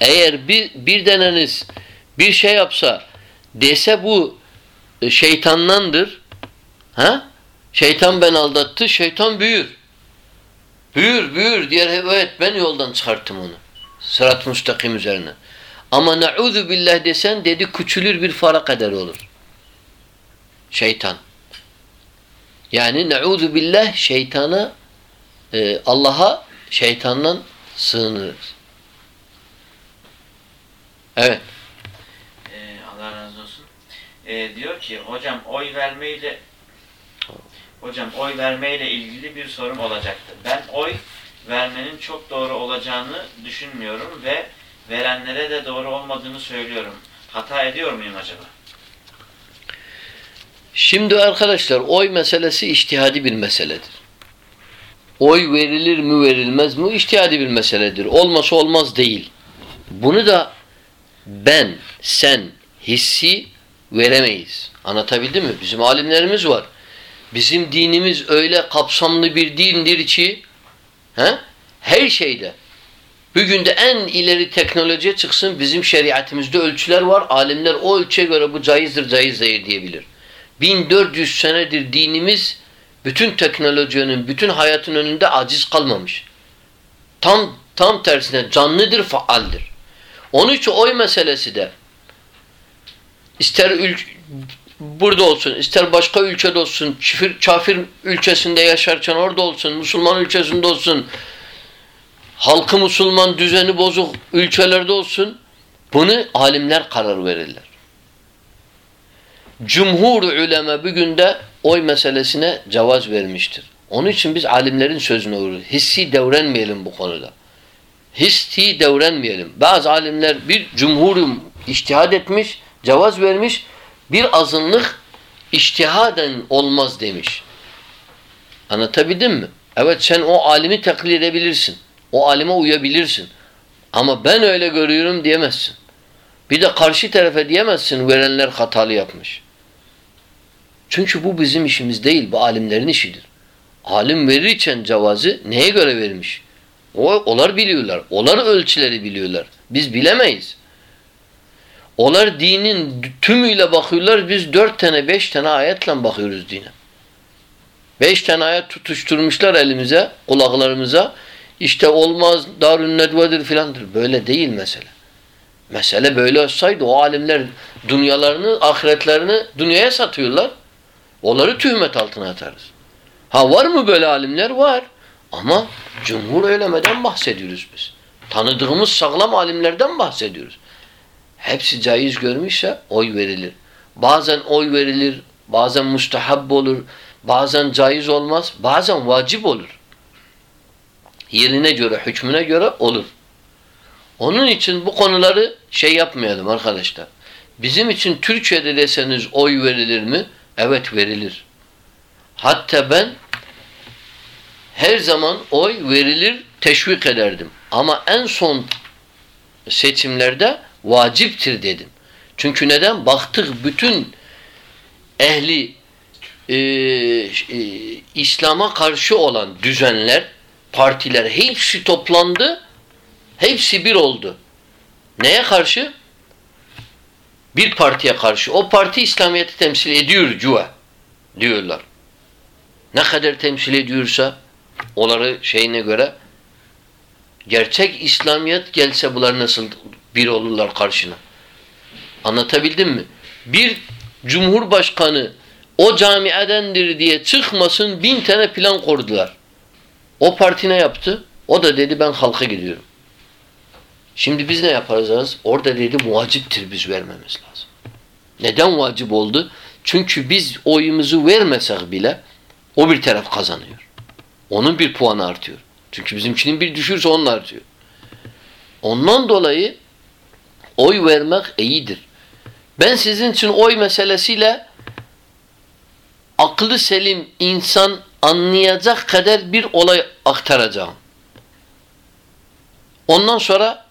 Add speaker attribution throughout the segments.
Speaker 1: eğer bir, bir deneniz bir şey yapsa dese bu e, şeytandandır ha? Şeytan ben aldattı, şeytan büyür. Büyür, büyür diğer evet ben yoldan çıkarttım onu. Sırat-ı müstakim üzerine. Ama na'udhu billah desen dedi küçülür bir fara kadar olur. Şeytan. Yani na'udhu billah şeytana e, Allah'a şeytandan sığınırız. Evet.
Speaker 2: Ee, Allah razı olsun. Ee, diyor ki hocam oy vermeyle hocam oy vermeyle ilgili bir sorum olacaktı. Ben oy vermenin çok doğru olacağını düşünmüyorum ve verenlere de doğru olmadığını söylüyorum. Hata ediyor muyum acaba?
Speaker 1: Şimdi arkadaşlar oy meselesi iştihadi bir meseledir. Oy verilir mi verilmez mi iştihadi bir meseledir. Olması olmaz değil. Bunu da ben, sen hissi veremeyiz. Anlatabildim mi? Bizim alimlerimiz var. Bizim dinimiz öyle kapsamlı bir dindir ki he? her şeyde bugün de en ileri teknolojiye çıksın bizim şeriatimizde ölçüler var. Alimler o ölçüye göre bu caizdir, caiz değil diyebilir. 1400 senedir dinimiz bütün teknolojinin, bütün hayatın önünde aciz kalmamış. Tam tam tersine canlıdır, faaldir. Onun için oy meselesi de ister burada olsun, ister başka ülkede olsun, çifir, kafir ülkesinde yaşarken orada olsun, Müslüman ülkesinde olsun, halkı Müslüman düzeni bozuk ülkelerde olsun, bunu alimler karar verirler. Cumhur ulema bugün de oy meselesine cevaz vermiştir. Onun için biz alimlerin sözüne uğruz. Hissi devrenmeyelim bu konuda. Hissi devrenmeyelim. Bazı alimler bir cumhurum iştihad etmiş, cevaz vermiş, bir azınlık iştihaden olmaz demiş. Anlatabildim mi? Evet sen o alimi taklit edebilirsin. O alime uyabilirsin. Ama ben öyle görüyorum diyemezsin. Bir de karşı tarafa diyemezsin verenler hatalı yapmış. Çünkü bu bizim işimiz değil, bu alimlerin işidir. Alim verirken cevazı neye göre vermiş? O, onlar biliyorlar. Onlar ölçüleri biliyorlar. Biz bilemeyiz. Onlar dinin tümüyle bakıyorlar. Biz dört tane, beş tane ayetle bakıyoruz dine. Beş tane ayet tutuşturmuşlar elimize, kulaklarımıza. İşte olmaz, darun nedvedir filandır. Böyle değil mesele. Mesele böyle olsaydı o alimler dünyalarını, ahiretlerini dünyaya satıyorlar. Onları tühmet altına atarız. Ha var mı böyle alimler? Var. Ama cumhur eylemeden bahsediyoruz biz. Tanıdığımız sağlam alimlerden bahsediyoruz. Hepsi caiz görmüşse oy verilir. Bazen oy verilir, bazen müstehab olur, bazen caiz olmaz, bazen vacip olur. Yerine göre, hükmüne göre olur. Onun için bu konuları şey yapmayalım arkadaşlar. Bizim için Türkiye'de deseniz oy verilir mi? Evet verilir. Hatta ben her zaman oy verilir teşvik ederdim. Ama en son seçimlerde vaciptir dedim. Çünkü neden? Baktık bütün ehli e, e, İslam'a karşı olan düzenler, partiler hepsi toplandı. Hepsi bir oldu. Neye karşı? Bir partiye karşı. O parti İslamiyet'i temsil ediyor cuva diyorlar. Ne kadar temsil ediyorsa onları şeyine göre gerçek İslamiyet gelse bunlar nasıl bir olurlar karşına. Anlatabildim mi? Bir cumhurbaşkanı o camiadendir diye çıkmasın bin tane plan kurdular. O parti ne yaptı? O da dedi ben halka gidiyorum. Şimdi biz ne yapacağız? Orada dedi muaciptir biz vermemiz lazım. Neden vacip oldu? Çünkü biz oyumuzu vermesek bile o bir taraf kazanıyor. Onun bir puanı artıyor. Çünkü bizimkinin bir düşürse onun artıyor. Ondan dolayı oy vermek iyidir. Ben sizin için oy meselesiyle aklı selim insan anlayacak kadar bir olay aktaracağım. Ondan sonra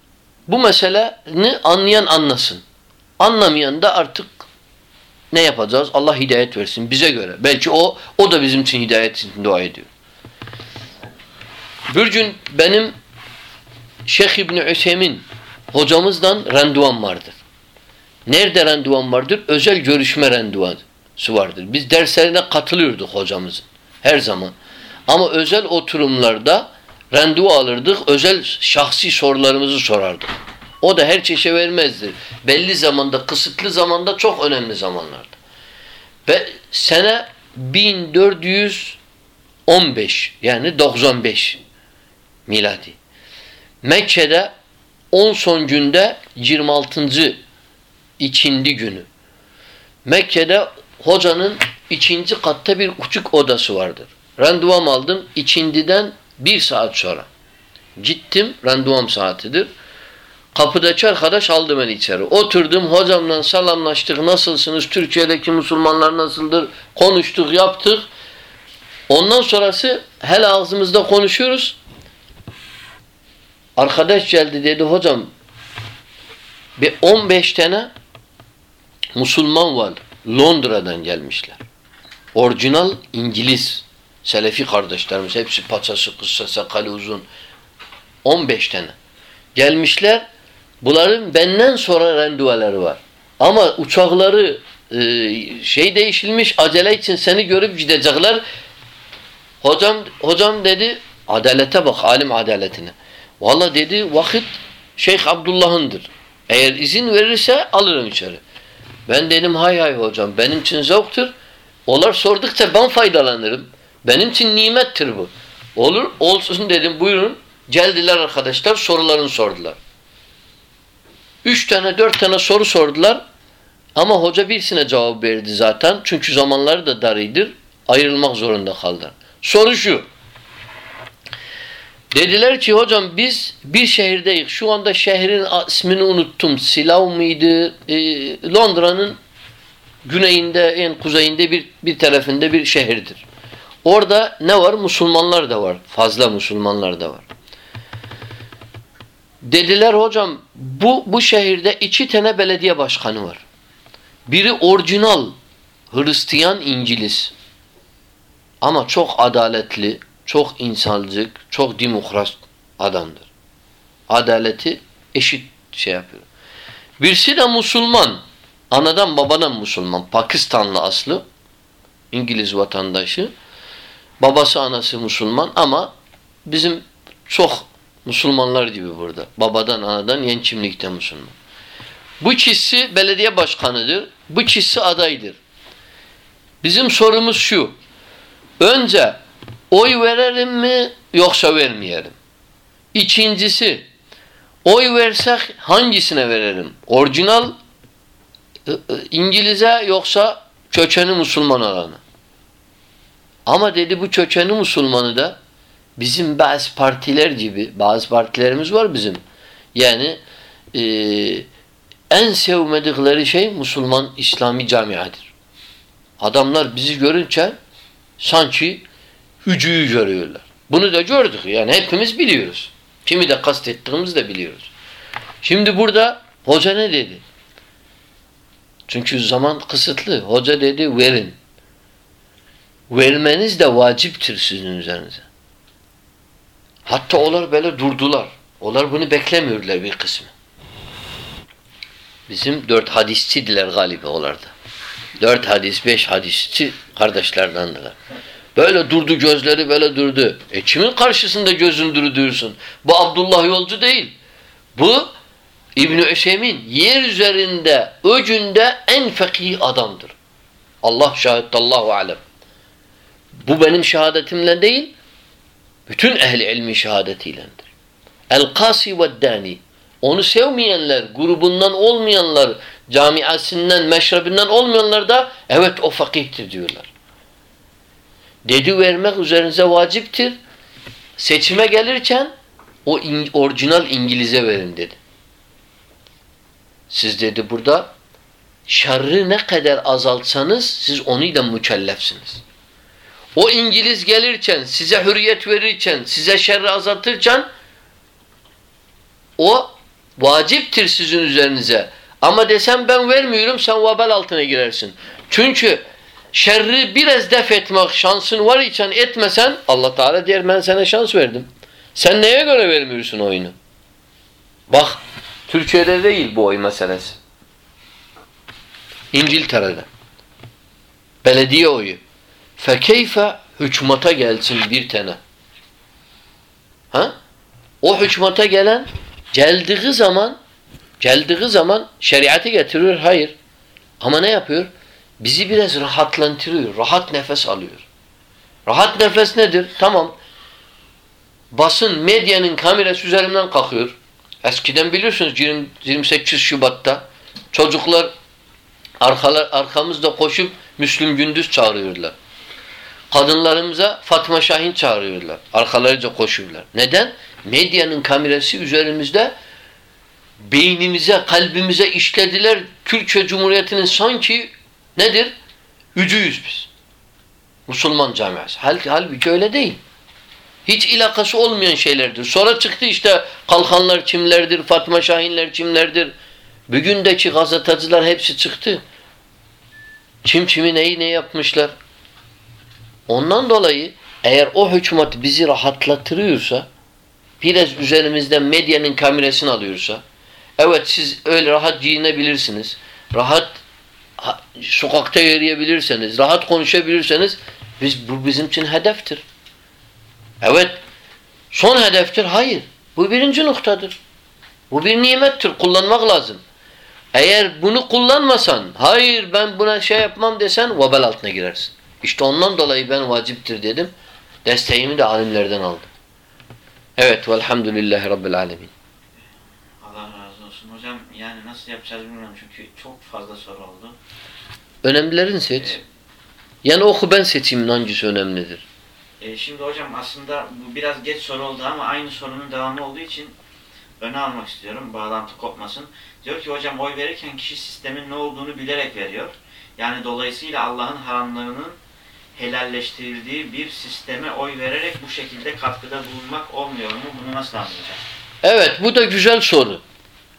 Speaker 1: bu meseleni anlayan anlasın. Anlamayan da artık ne yapacağız? Allah hidayet versin bize göre. Belki o o da bizim için hidayet için dua ediyor. Bir gün benim Şeyh İbni Hüseyin hocamızdan randevam vardır. Nerede randevam vardır? Özel görüşme randevusu vardır. Biz derslerine katılıyorduk hocamızın. Her zaman. Ama özel oturumlarda randevu alırdık. Özel şahsi sorularımızı sorardık. O da her çeşe vermezdi. Belli zamanda, kısıtlı zamanda çok önemli zamanlarda. Ve sene 1415 yani 95 miladi. Mekke'de 10 son günde 26. ikindi günü. Mekke'de hocanın ikinci katta bir küçük odası vardır. Randevam aldım ikindiden bir saat sonra. Gittim randevam saatidir. Kapıdaki arkadaş aldı beni içeri. Oturdum hocamla selamlaştık. Nasılsınız? Türkiye'deki Müslümanlar nasıldır? Konuştuk, yaptık. Ondan sonrası hele ağzımızda konuşuyoruz. Arkadaş geldi dedi hocam bir 15 tane Müslüman var. Londra'dan gelmişler. Orijinal İngiliz Selefi kardeşlerimiz hepsi paçası, kısa, sakalı uzun. 15 tane. Gelmişler. Bunların benden sonra randevuları var. Ama uçakları e, şey değişilmiş acele için seni görüp gidecekler. Hocam hocam dedi adalete bak alim adaletine. Valla dedi vakit Şeyh Abdullah'ındır. Eğer izin verirse alırım içeri. Ben dedim hay hay hocam benim için zevktur. Onlar sordukça ben faydalanırım. Benim için nimettir bu. Olur olsun dedim buyurun. Geldiler arkadaşlar sorularını sordular. Üç tane dört tane soru sordular. Ama hoca birisine cevap verdi zaten. Çünkü zamanları da darıydır. Ayrılmak zorunda kaldılar. Soru şu. Dediler ki hocam biz bir şehirdeyiz. Şu anda şehrin ismini unuttum. Silav mıydı? Ee, Londra'nın güneyinde, en kuzeyinde bir, bir tarafında bir şehirdir. Orada ne var? Müslümanlar da var. Fazla Müslümanlar da var. Dediler hocam bu, bu şehirde iki tane belediye başkanı var. Biri orijinal Hristiyan İngiliz. Ama çok adaletli, çok insancık, çok demokrat adamdır. Adaleti eşit şey yapıyor. Birisi de Müslüman. Anadan babadan Müslüman. Pakistanlı aslı. İngiliz vatandaşı. Babası anası Müslüman ama bizim çok Müslümanlar gibi burada. Babadan anadan yen kimlikte Müslüman. Bu kişi belediye başkanıdır. Bu kişi adaydır. Bizim sorumuz şu. Önce oy verelim mi yoksa vermeyelim? İkincisi oy versek hangisine verelim? Orijinal İngiliz'e yoksa kökeni Müslüman olanı? Ama dedi bu kökeni Müslümanı da bizim bazı partiler gibi bazı partilerimiz var bizim. Yani e, en sevmedikleri şey Müslüman İslami camiadır. Adamlar bizi görünce sanki hücüyü görüyorlar. Bunu da gördük. Yani hepimiz biliyoruz. Kimi de kastettiğimizi de biliyoruz. Şimdi burada hoca ne dedi? Çünkü zaman kısıtlı. Hoca dedi verin. Vermeniz de vaciptir sizin üzerinize. Hatta onlar böyle durdular. Onlar bunu beklemiyorlar bir kısmı. Bizim dört hadisçidiler galiba onlarda. Dört hadis, beş hadisçi kardeşlerdendiler. Böyle durdu gözleri böyle durdu. E kimin karşısında gözün durduyorsun? Bu Abdullah yolcu değil. Bu İbn-i Üsemin yer üzerinde öcünde en fakih adamdır. Allah şahit Allahu alem. Bu benim şehadetimle değil, bütün ehli ilmi şehadetiylendir. El-Kasi ve Dani. Onu sevmeyenler, grubundan olmayanlar, camiasından, meşrebinden olmayanlar da evet o fakihtir diyorlar. Dedi vermek üzerinize vaciptir. Seçime gelirken o in, orijinal İngiliz'e verin dedi. Siz dedi burada şerri ne kadar azaltsanız siz onuyla mükellefsiniz. O İngiliz gelirken, size hürriyet verirken, size şerri azaltırken o vaciptir sizin üzerinize. Ama desem ben vermiyorum sen vabal altına girersin. Çünkü şerri biraz def etmek şansın var iken etmesen Allah Teala der ben sana şans verdim. Sen neye göre vermiyorsun oyunu? Bak Türkiye'de değil bu oy meselesi. İngiltere'de. Belediye oyu. Fekeyfe hükümete gelsin bir tane. Ha? O hükümete gelen geldiği zaman geldiği zaman şeriatı getiriyor. Hayır. Ama ne yapıyor? Bizi biraz rahatlantırıyor. Rahat nefes alıyor. Rahat nefes nedir? Tamam. Basın, medyanın kamerası üzerimden kalkıyor. Eskiden biliyorsunuz 20, 28 Şubat'ta çocuklar arkalar, arkamızda koşup Müslüm Gündüz çağırıyorlar. Kadınlarımıza Fatma Şahin çağırıyorlar. Arkalarıca koşuyorlar. Neden? Medyanın kamerası üzerimizde beynimize, kalbimize işlediler. Türkiye Cumhuriyeti'nin sanki nedir? Ücüyüz biz. Müslüman camiası. Hal, halbuki öyle değil. Hiç ilakası olmayan şeylerdir. Sonra çıktı işte kalkanlar kimlerdir, Fatma Şahinler kimlerdir. Bugündeki gazeteciler hepsi çıktı. Kim kimi neyi ne yapmışlar. Ondan dolayı eğer o hükümet bizi rahatlatırıyorsa biraz üzerimizden medyanın kamerasını alıyorsa evet siz öyle rahat giyinebilirsiniz. Rahat ha, sokakta yürüyebilirseniz, rahat konuşabilirseniz biz, bu bizim için hedeftir. Evet. Son hedeftir. Hayır. Bu birinci noktadır. Bu bir nimettir. Kullanmak lazım. Eğer bunu kullanmasan, hayır ben buna şey yapmam desen vebel altına girersin. İşte ondan dolayı ben vaciptir dedim. Desteğimi de alimlerden aldım. Evet. Velhamdülillahi Rabbil alemin.
Speaker 2: Hocam yani nasıl yapacağız bilmiyorum çünkü çok fazla soru oldu.
Speaker 1: Önemlilerini seç.
Speaker 2: Ee,
Speaker 1: Yani oku ben seçeyim hangisi önemlidir.
Speaker 2: e, şimdi hocam aslında bu biraz geç soru oldu ama aynı sorunun devamı olduğu için öne almak istiyorum. Bağlantı kopmasın. Diyor ki hocam oy verirken kişi sistemin ne olduğunu bilerek veriyor. Yani dolayısıyla Allah'ın haramlarının helalleştirildiği bir sisteme oy vererek bu şekilde katkıda bulunmak olmuyor mu? Bunu nasıl anlayacağız?
Speaker 1: Evet bu da güzel soru.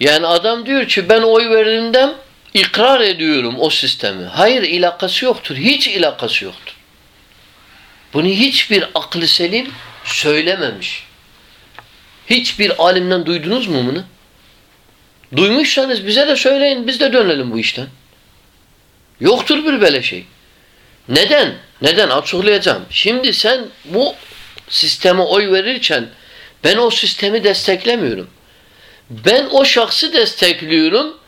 Speaker 1: Yani adam diyor ki ben oy verdiğimden ikrar ediyorum o sistemi. Hayır ilakası yoktur. Hiç ilakası yoktur. Bunu hiçbir aklı selim söylememiş. Hiçbir alimden duydunuz mu bunu? Duymuşsanız bize de söyleyin biz de dönelim bu işten. Yoktur bir böyle şey. Neden? Neden? Açıklayacağım. Şimdi sen bu sisteme oy verirken ben o sistemi desteklemiyorum. Ben o şahsı destekliyorum.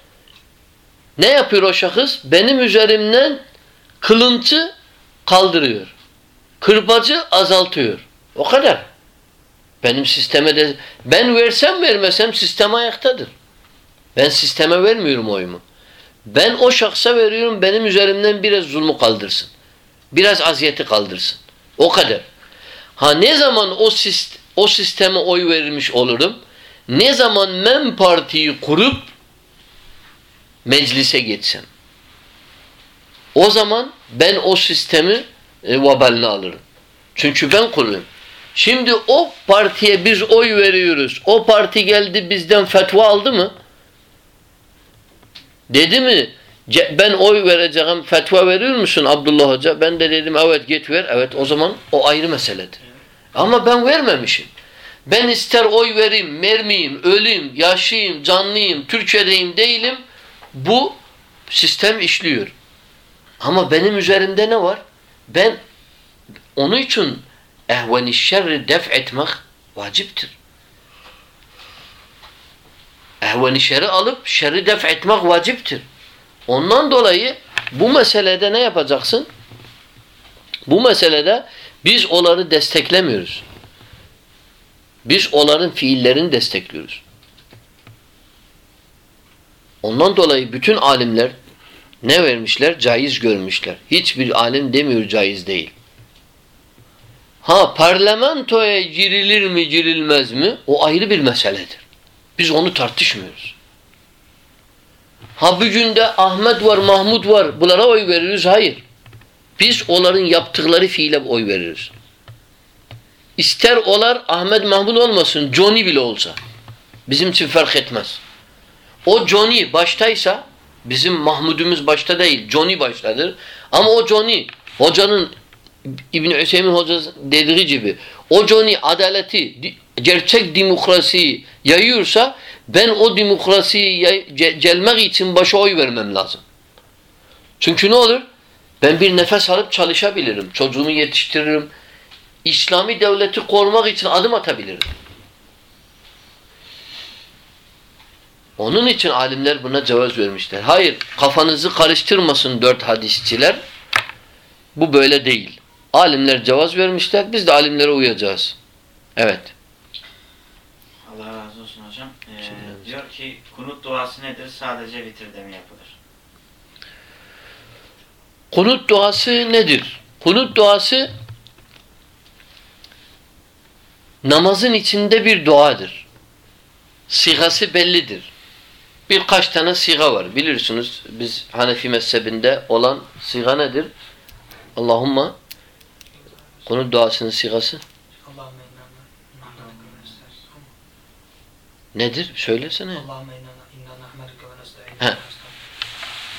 Speaker 1: Ne yapıyor o şahıs? Benim üzerimden kılıntı kaldırıyor. Kırbacı azaltıyor. O kadar. Benim sisteme de ben versem vermesem sistem ayaktadır. Ben sisteme vermiyorum oyumu. Ben o şahsa veriyorum benim üzerimden biraz zulmü kaldırsın. Biraz aziyeti kaldırsın. O kadar. Ha ne zaman o sist o sisteme oy verilmiş olurum? Ne zaman men partiyi kurup meclise geçsem. O zaman ben o sistemi e, vabalini alırım. Çünkü ben kuruyorum. Şimdi o partiye biz oy veriyoruz. O parti geldi bizden fetva aldı mı? Dedi mi? Ben oy vereceğim. Fetva veriyor musun Abdullah Hoca? Ben de dedim evet git ver. Evet o zaman o ayrı meseledir. Ama ben vermemişim. Ben ister oy vereyim, vermeyeyim, öleyim, yaşayayım, canlıyım, Türkiye'deyim değilim. Bu sistem işliyor. Ama benim üzerimde ne var? Ben onun için ehveni şerri def etmek vaciptir. Ehveni şerri alıp şerri def etmek vaciptir. Ondan dolayı bu meselede ne yapacaksın? Bu meselede biz onları desteklemiyoruz. Biz onların fiillerini destekliyoruz. Ondan dolayı bütün alimler ne vermişler? Caiz görmüşler. Hiçbir alim demiyor caiz değil. Ha parlamentoya girilir mi girilmez mi? O ayrı bir meseledir. Biz onu tartışmıyoruz. Ha bugün de Ahmet var, Mahmud var. Bunlara oy veririz. Hayır. Biz onların yaptıkları fiile oy veririz. İster olar Ahmet Mahmud olmasın, Johnny bile olsa. Bizim için fark etmez. O Johnny baştaysa, bizim Mahmud'umuz başta değil, Johnny baştadır. Ama o Johnny, hocanın İbn Hüseyin Hoca dediği gibi o Johnny adaleti, gerçek demokrasiyi yayıyorsa Ben o demokrasiyi yay- ce- gelmek için başa oy vermem lazım. Çünkü ne olur? Ben bir nefes alıp çalışabilirim. Çocuğumu yetiştiririm. İslami devleti korumak için adım atabilirim. Onun için alimler buna cevaz vermişler. Hayır, kafanızı karıştırmasın dört hadisçiler. Bu böyle değil. Alimler cevaz vermişler. Biz de alimlere uyacağız. Evet.
Speaker 2: Allah razı olsun hocam. Ee,
Speaker 1: Şimdi-
Speaker 2: diyor ki kunut duası nedir? Sadece vitirde mi yapılır?
Speaker 1: Kunut duası nedir? Kunut duası namazın içinde bir duadır. Sigası bellidir. Birkaç tane siga var. Bilirsiniz biz Hanefi mezhebinde olan siga nedir? Allahumma konu duasının sigası. Nedir? Söylesene.
Speaker 3: He.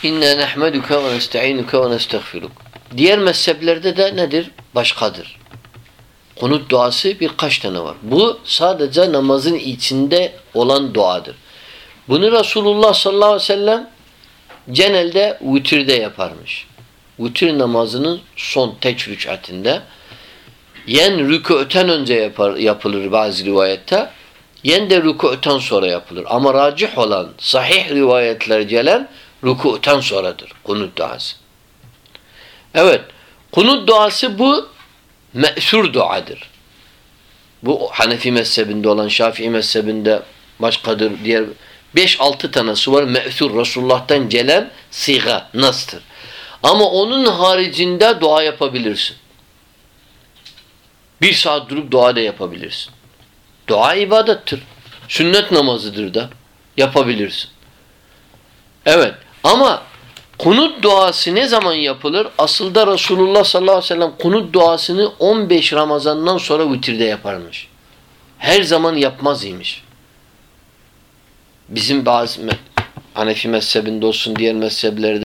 Speaker 1: İnna nahmeduke ve nestainuke ve nestağfiruk. Diğer mezheplerde de nedir? Başkadır. Kunut duası birkaç tane var. Bu sadece namazın içinde olan duadır. Bunu Resulullah sallallahu aleyhi ve sellem genelde vitirde yaparmış. Vitir namazının son tek rükatinde yen rükûten önce yapar, yapılır bazı rivayette yen de rükûten sonra yapılır. Ama racih olan sahih rivayetler gelen rükûten sonradır kunut duası. Evet. Kunut duası bu me'sur duadır. Bu Hanefi mezhebinde olan Şafii mezhebinde başkadır. Diğer 5-6 tanesi var. Me'sur Resulullah'tan gelen siga, nastır. Ama onun haricinde dua yapabilirsin. Bir saat durup dua da yapabilirsin. Dua ibadettir. Sünnet namazıdır da yapabilirsin. Evet ama kunut duası ne zaman yapılır? Aslında Resulullah sallallahu aleyhi ve sellem kunut duasını 15 Ramazan'dan sonra vitirde yaparmış. Her zaman yapmaz imiş. Bizim bazı Hanefi mezhebinde olsun diğer mezheplerde